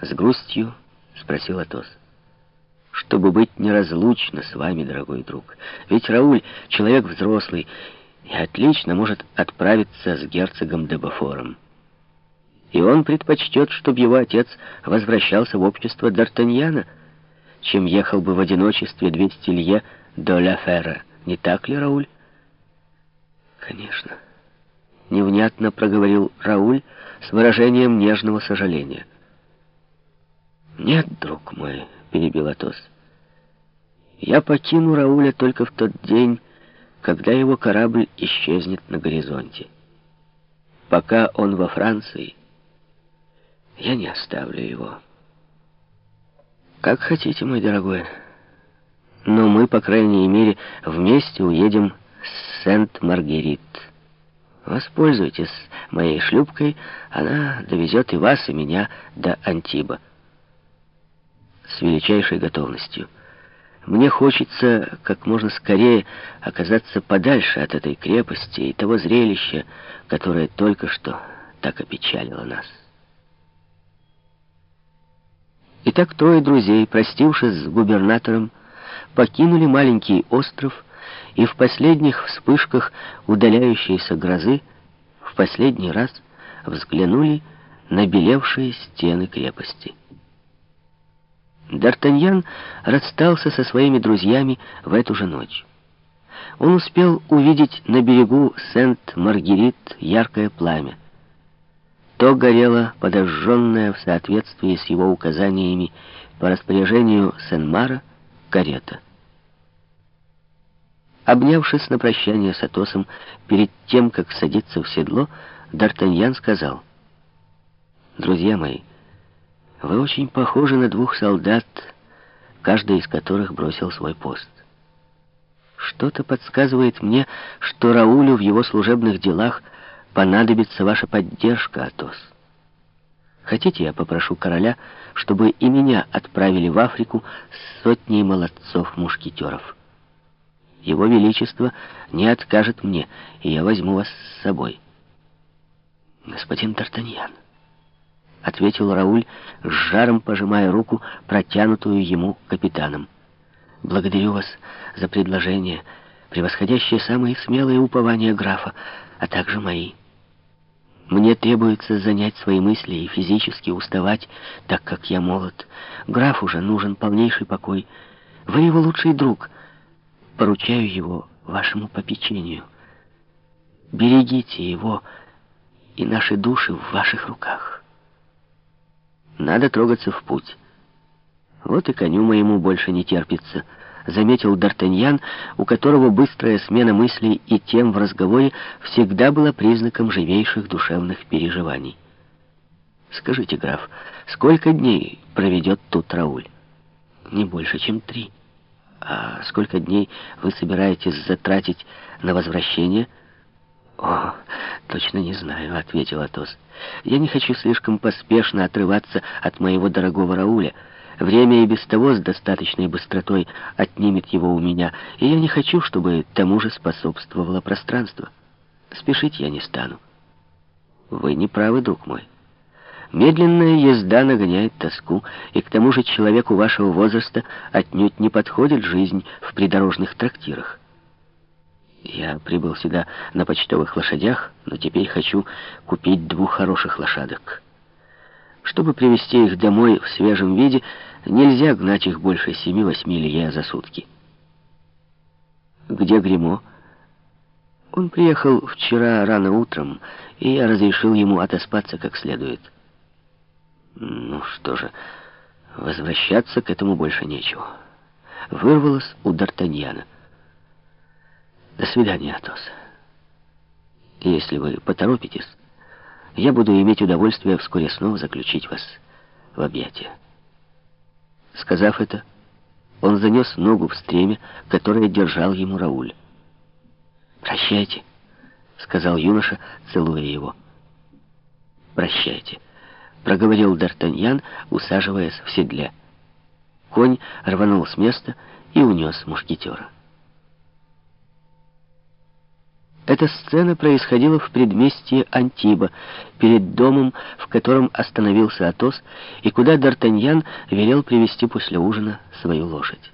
С грустью спросил Атос. Чтобы быть неразлучно с вами, дорогой друг. Ведь Рауль — человек взрослый и отлично может отправиться с герцогом Дебафором. И он предпочтет, чтобы его отец возвращался в общество Д'Артаньяна, чем ехал бы в одиночестве 200 лье до Ля. Не так ли, Рауль? Конечно. Невнятно проговорил Рауль с выражением нежного сожаления. «Нет, друг мой», — перебил Атос, — «я покину Рауля только в тот день, когда его корабль исчезнет на горизонте. Пока он во Франции, я не оставлю его». «Как хотите, мой дорогой, но мы, по крайней мере, вместе уедем с Сент-Маргерит». Воспользуйтесь моей шлюпкой, она довезет и вас, и меня до Антиба с величайшей готовностью. Мне хочется как можно скорее оказаться подальше от этой крепости и того зрелища, которое только что так опечалило нас. Итак, трое друзей, простившись с губернатором, покинули маленький остров и в последних вспышках удаляющейся грозы в последний раз взглянули на белевшие стены крепости. Д'Артаньян расстался со своими друзьями в эту же ночь. Он успел увидеть на берегу Сент-Маргерит яркое пламя. То горело подожженное в соответствии с его указаниями по распоряжению Сен-Мара карета. Обнявшись на прощание с Атосом перед тем, как садиться в седло, Д'Артаньян сказал, «Друзья мои, — вы очень похожи на двух солдат, каждый из которых бросил свой пост. Что-то подсказывает мне, что Раулю в его служебных делах понадобится ваша поддержка, Атос. Хотите, я попрошу короля, чтобы и меня отправили в Африку с сотней молодцов-мушкетеров. Его Величество не откажет мне, и я возьму вас с собой. Господин Д'Артаньян ответил Рауль, с жаром пожимая руку, протянутую ему капитаном. «Благодарю вас за предложение, превосходящее самые смелые упования графа, а также мои. Мне требуется занять свои мысли и физически уставать, так как я молод. Граф уже нужен полнейший покой. Вы его лучший друг. Поручаю его вашему попечению. Берегите его, и наши души в ваших руках». Надо трогаться в путь. Вот и коню моему больше не терпится, заметил Д'Артаньян, у которого быстрая смена мыслей и тем в разговоре всегда была признаком живейших душевных переживаний. Скажите, граф, сколько дней проведет тут Рауль? Не больше, чем три. А сколько дней вы собираетесь затратить на возвращение? О, точно не знаю, ответил Атос. Я не хочу слишком поспешно отрываться от моего дорогого Рауля. Время и без того с достаточной быстротой отнимет его у меня, и я не хочу, чтобы тому же способствовало пространство. Спешить я не стану. Вы не правы, друг мой. Медленная езда нагоняет тоску, и к тому же человеку вашего возраста отнюдь не подходит жизнь в придорожных трактирах. Я прибыл сюда на почтовых лошадях, но теперь хочу купить двух хороших лошадок. Чтобы привести их домой в свежем виде, нельзя гнать их больше семи-восьми лье за сутки. Где Гримо? Он приехал вчера рано утром, и я разрешил ему отоспаться как следует. Ну что же, возвращаться к этому больше нечего. Вырвалось у Д'Артаньяна. До свидания, Атос. Если вы поторопитесь, я буду иметь удовольствие вскоре снова заключить вас в объятия. Сказав это, он занес ногу в стремя, которое держал ему Рауль. «Прощайте», — сказал юноша, целуя его. «Прощайте», — проговорил Д'Артаньян, усаживаясь в седле. Конь рванул с места и унес мушкетера. Эта сцена происходила в предместье Антиба, перед домом, в котором остановился Атос, и куда Д'Артаньян велел привести после ужина свою лошадь.